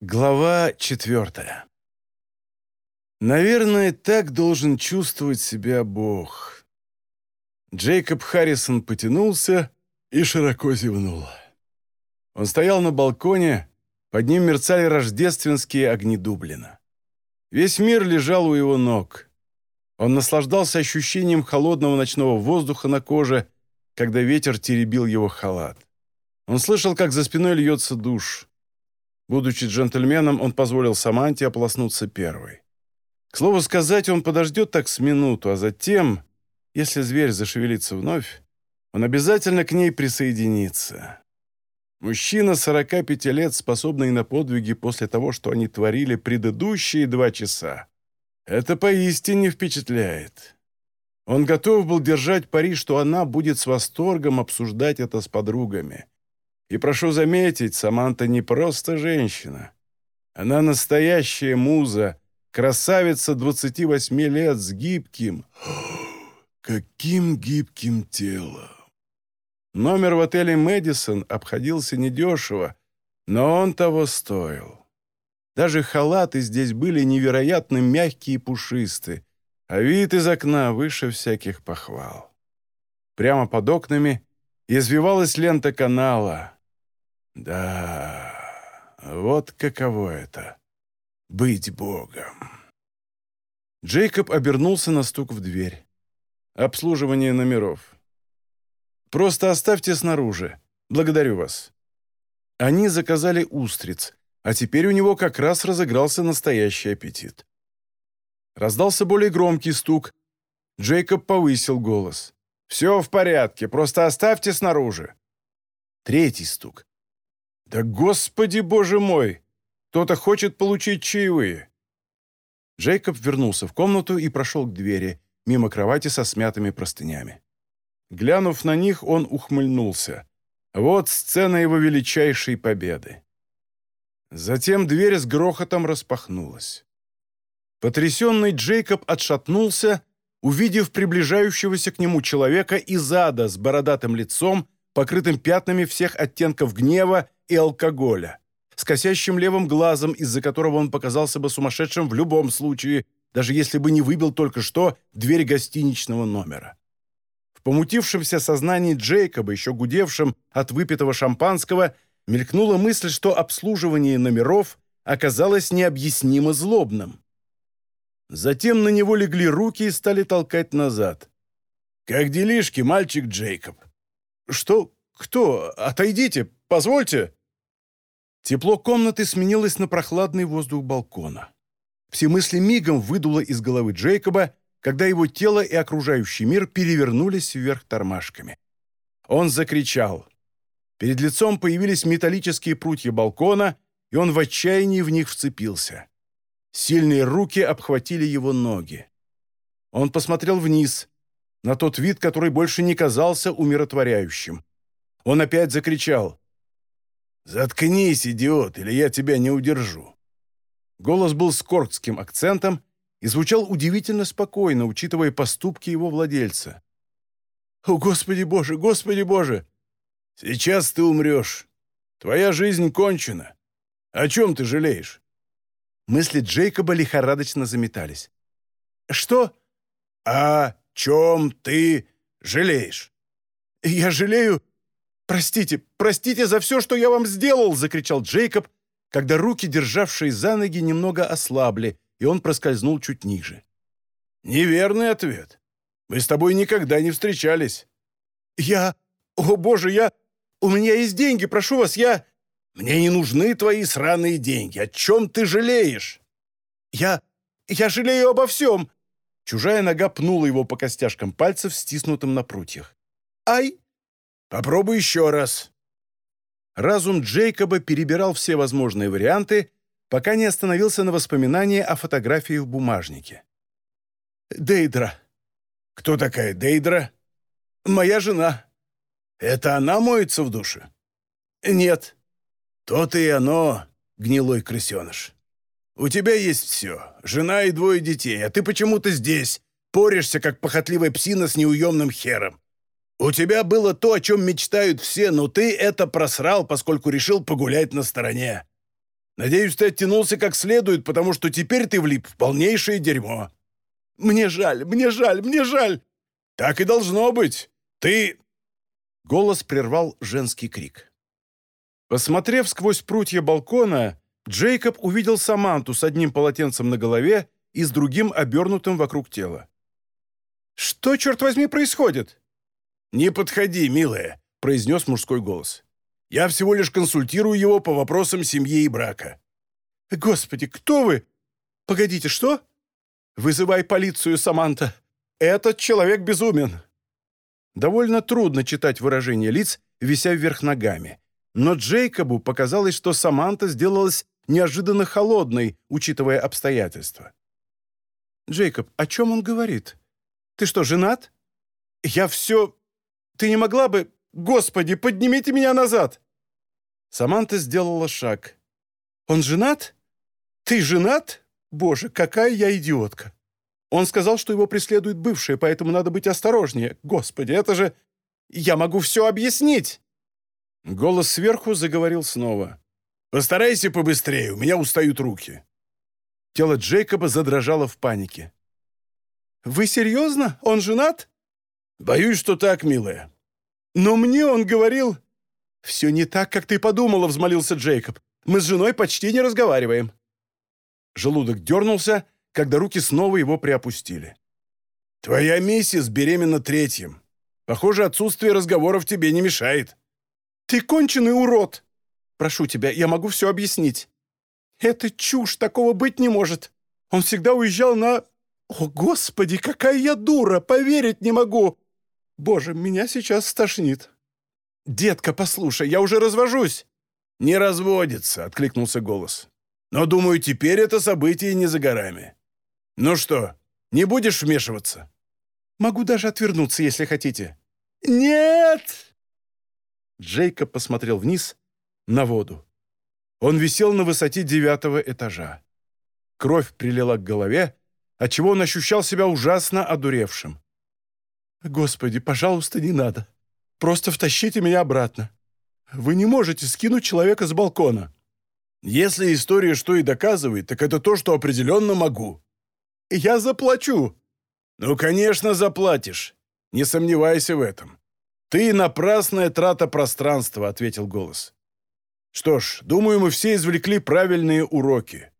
Глава четвертая. Наверное, так должен чувствовать себя Бог. Джейкоб Харрисон потянулся и широко зевнул. Он стоял на балконе, под ним мерцали рождественские огни Дублина. Весь мир лежал у его ног. Он наслаждался ощущением холодного ночного воздуха на коже, когда ветер теребил его халат. Он слышал, как за спиной льется душ. Будучи джентльменом, он позволил Саманте ополоснуться первой. К слову сказать, он подождет так с минуту, а затем, если зверь зашевелится вновь, он обязательно к ней присоединится. Мужчина 45 лет, способный на подвиги после того, что они творили предыдущие два часа. Это поистине впечатляет. Он готов был держать пари, что она будет с восторгом обсуждать это с подругами. И прошу заметить, Саманта не просто женщина. Она настоящая муза, красавица 28 лет с гибким, каким гибким телом. Номер в отеле «Мэдисон» обходился недешево, но он того стоил. Даже халаты здесь были невероятно мягкие и пушистые, а вид из окна выше всяких похвал. Прямо под окнами извивалась лента канала — да, вот каково это — быть Богом. Джейкоб обернулся на стук в дверь. Обслуживание номеров. Просто оставьте снаружи. Благодарю вас. Они заказали устриц, а теперь у него как раз разыгрался настоящий аппетит. Раздался более громкий стук. Джейкоб повысил голос. «Все в порядке, просто оставьте снаружи». Третий стук. «Да господи, боже мой! Кто-то хочет получить чаевые!» Джейкоб вернулся в комнату и прошел к двери, мимо кровати со смятыми простынями. Глянув на них, он ухмыльнулся. Вот сцена его величайшей победы. Затем дверь с грохотом распахнулась. Потрясенный Джейкоб отшатнулся, увидев приближающегося к нему человека из ада с бородатым лицом, покрытым пятнами всех оттенков гнева и алкоголя, с косящим левым глазом, из-за которого он показался бы сумасшедшим в любом случае, даже если бы не выбил только что дверь гостиничного номера. В помутившемся сознании Джейкоба, еще гудевшем от выпитого шампанского, мелькнула мысль, что обслуживание номеров оказалось необъяснимо злобным. Затем на него легли руки и стали толкать назад. «Как делишки, мальчик Джейкоб?» «Что? Кто? Отойдите! Позвольте!» Тепло комнаты сменилось на прохладный воздух балкона. Все мысли мигом выдуло из головы Джейкоба, когда его тело и окружающий мир перевернулись вверх тормашками. Он закричал. Перед лицом появились металлические прутья балкона, и он в отчаянии в них вцепился. Сильные руки обхватили его ноги. Он посмотрел вниз, на тот вид, который больше не казался умиротворяющим. Он опять закричал. «Заткнись, идиот, или я тебя не удержу». Голос был с коркским акцентом и звучал удивительно спокойно, учитывая поступки его владельца. «О, Господи Боже, Господи Боже! Сейчас ты умрешь. Твоя жизнь кончена. О чем ты жалеешь?» Мысли Джейкоба лихорадочно заметались. «Что?» «О чем ты жалеешь?» «Я жалею «Простите, простите за все, что я вам сделал!» — закричал Джейкоб, когда руки, державшие за ноги, немного ослабли, и он проскользнул чуть ниже. «Неверный ответ. Мы с тобой никогда не встречались». «Я... О, боже, я... У меня есть деньги, прошу вас, я...» «Мне не нужны твои сраные деньги. О чем ты жалеешь?» «Я... Я жалею обо всем!» Чужая нога пнула его по костяшкам пальцев, стиснутым на прутьях. «Ай!» Попробуй еще раз». Разум Джейкоба перебирал все возможные варианты, пока не остановился на воспоминании о фотографии в бумажнике. «Дейдра». «Кто такая Дейдра?» «Моя жена». «Это она моется в душе?» «Нет». «То-то и оно, гнилой крысеныш. У тебя есть все, жена и двое детей, а ты почему-то здесь, поришься, как похотливая псина с неуемным хером. «У тебя было то, о чем мечтают все, но ты это просрал, поскольку решил погулять на стороне. Надеюсь, ты оттянулся как следует, потому что теперь ты влип в полнейшее дерьмо. Мне жаль, мне жаль, мне жаль. Так и должно быть. Ты...» Голос прервал женский крик. Посмотрев сквозь прутья балкона, Джейкоб увидел Саманту с одним полотенцем на голове и с другим обернутым вокруг тела. «Что, черт возьми, происходит?» «Не подходи, милая», — произнес мужской голос. «Я всего лишь консультирую его по вопросам семьи и брака». «Господи, кто вы? Погодите, что?» «Вызывай полицию, Саманта. Этот человек безумен». Довольно трудно читать выражение лиц, вися вверх ногами. Но Джейкобу показалось, что Саманта сделалась неожиданно холодной, учитывая обстоятельства. «Джейкоб, о чем он говорит? Ты что, женат? Я все... Ты не могла бы... Господи, поднимите меня назад!» Саманта сделала шаг. «Он женат? Ты женат? Боже, какая я идиотка!» Он сказал, что его преследует бывшая, поэтому надо быть осторожнее. Господи, это же... Я могу все объяснить!» Голос сверху заговорил снова. «Постарайся побыстрее, у меня устают руки». Тело Джейкоба задрожало в панике. «Вы серьезно? Он женат?» «Боюсь, что так, милая». «Но мне он говорил...» «Все не так, как ты подумала», — взмолился Джейкоб. «Мы с женой почти не разговариваем». Желудок дернулся, когда руки снова его приопустили. «Твоя миссис беременна третьим. Похоже, отсутствие разговоров тебе не мешает». «Ты конченый урод!» «Прошу тебя, я могу все объяснить». «Это чушь, такого быть не может. Он всегда уезжал на... О, Господи, какая я дура, поверить не могу. Боже, меня сейчас стошнит». «Детка, послушай, я уже развожусь». «Не разводится», — откликнулся голос. «Но, думаю, теперь это событие не за горами. Ну что, не будешь вмешиваться?» «Могу даже отвернуться, если хотите». «Нет!» Джейкоб посмотрел вниз, на воду. Он висел на высоте девятого этажа. Кровь прилила к голове, отчего он ощущал себя ужасно одуревшим. «Господи, пожалуйста, не надо. Просто втащите меня обратно. Вы не можете скинуть человека с балкона». «Если история что и доказывает, так это то, что определенно могу». «Я заплачу». «Ну, конечно, заплатишь. Не сомневайся в этом. «Ты напрасная трата пространства», — ответил голос. «Что ж, думаю, мы все извлекли правильные уроки.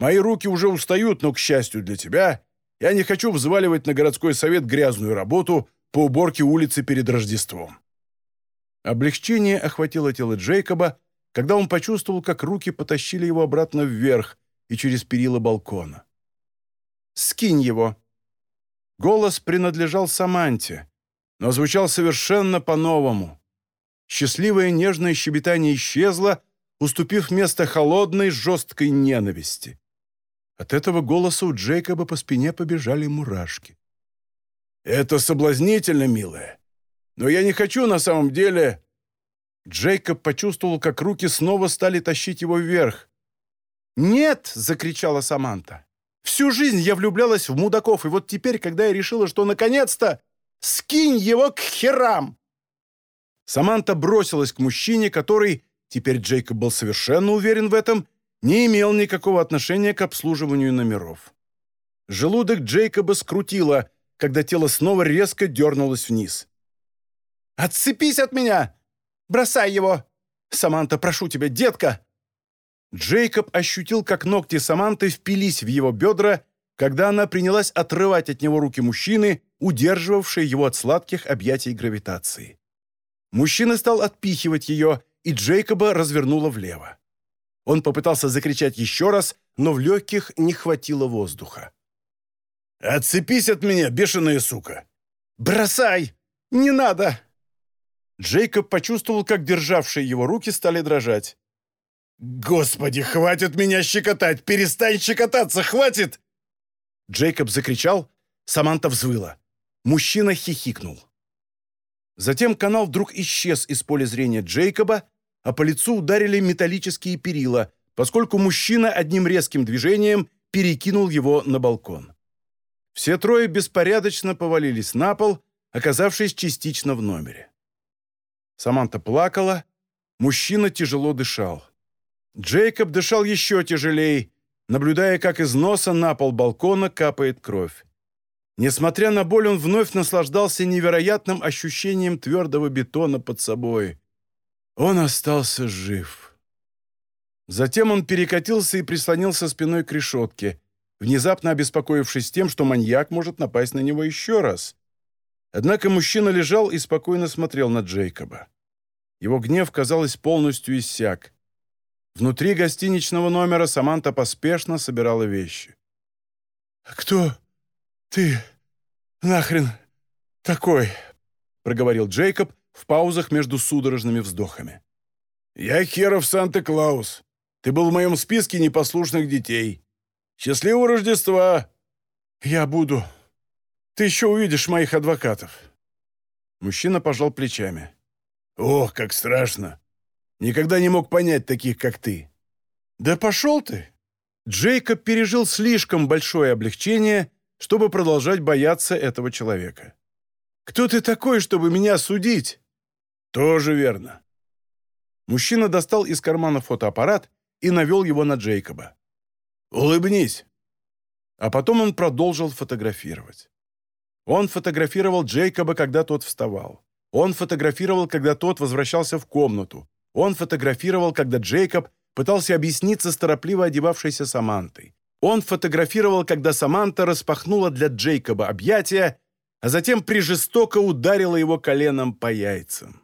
Мои руки уже устают, но, к счастью для тебя, я не хочу взваливать на городской совет грязную работу по уборке улицы перед Рождеством». Облегчение охватило тело Джейкоба, когда он почувствовал, как руки потащили его обратно вверх и через перила балкона. «Скинь его!» Голос принадлежал Саманте, но звучал совершенно по-новому. Счастливое нежное щебетание исчезло, уступив место холодной, жесткой ненависти. От этого голоса у Джейкоба по спине побежали мурашки. «Это соблазнительно, милая. Но я не хочу на самом деле...» Джейкоб почувствовал, как руки снова стали тащить его вверх. «Нет!» — закричала Саманта. «Всю жизнь я влюблялась в мудаков, и вот теперь, когда я решила, что наконец-то Скинь его к херам!» Саманта бросилась к мужчине, который, теперь Джейкоб был совершенно уверен в этом, не имел никакого отношения к обслуживанию номеров. Желудок Джейкоба скрутило, когда тело снова резко дернулось вниз. «Отцепись от меня! Бросай его! Саманта, прошу тебя, детка!» Джейкоб ощутил, как ногти Саманты впились в его бедра когда она принялась отрывать от него руки мужчины, удерживавшие его от сладких объятий гравитации. Мужчина стал отпихивать ее, и Джейкоба развернуло влево. Он попытался закричать еще раз, но в легких не хватило воздуха. «Отцепись от меня, бешеная сука!» «Бросай! Не надо!» Джейкоб почувствовал, как державшие его руки стали дрожать. «Господи, хватит меня щекотать! Перестань щекотаться, хватит!» Джейкоб закричал, Саманта взвыла. Мужчина хихикнул. Затем канал вдруг исчез из поля зрения Джейкоба, а по лицу ударили металлические перила, поскольку мужчина одним резким движением перекинул его на балкон. Все трое беспорядочно повалились на пол, оказавшись частично в номере. Саманта плакала, мужчина тяжело дышал. Джейкоб дышал еще тяжелей, наблюдая, как из носа на пол балкона капает кровь. Несмотря на боль, он вновь наслаждался невероятным ощущением твердого бетона под собой. Он остался жив. Затем он перекатился и прислонился спиной к решетке, внезапно обеспокоившись тем, что маньяк может напасть на него еще раз. Однако мужчина лежал и спокойно смотрел на Джейкоба. Его гнев, казалось, полностью иссяк. Внутри гостиничного номера Саманта поспешно собирала вещи. «Кто ты нахрен такой?» — проговорил Джейкоб в паузах между судорожными вздохами. «Я Херов Санта-Клаус. Ты был в моем списке непослушных детей. Счастливого Рождества!» «Я буду. Ты еще увидишь моих адвокатов». Мужчина пожал плечами. «Ох, как страшно! Никогда не мог понять таких, как ты». «Да пошел ты!» Джейкоб пережил слишком большое облегчение, чтобы продолжать бояться этого человека. «Кто ты такой, чтобы меня судить?» «Тоже верно». Мужчина достал из кармана фотоаппарат и навел его на Джейкоба. «Улыбнись!» А потом он продолжил фотографировать. Он фотографировал Джейкоба, когда тот вставал. Он фотографировал, когда тот возвращался в комнату. Он фотографировал, когда Джейкоб пытался объясниться с торопливо одевавшейся Самантой. Он фотографировал, когда Саманта распахнула для Джейкоба объятия, а затем прижестоко ударила его коленом по яйцам.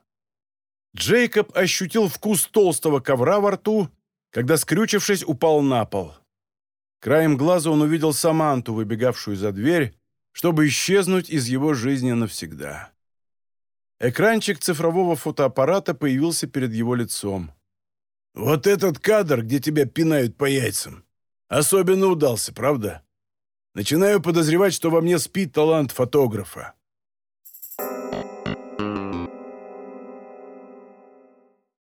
Джейкоб ощутил вкус толстого ковра во рту, когда, скрючившись, упал на пол. Краем глаза он увидел Саманту, выбегавшую за дверь, чтобы исчезнуть из его жизни навсегда. Экранчик цифрового фотоаппарата появился перед его лицом. «Вот этот кадр, где тебя пинают по яйцам, особенно удался, правда? Начинаю подозревать, что во мне спит талант фотографа».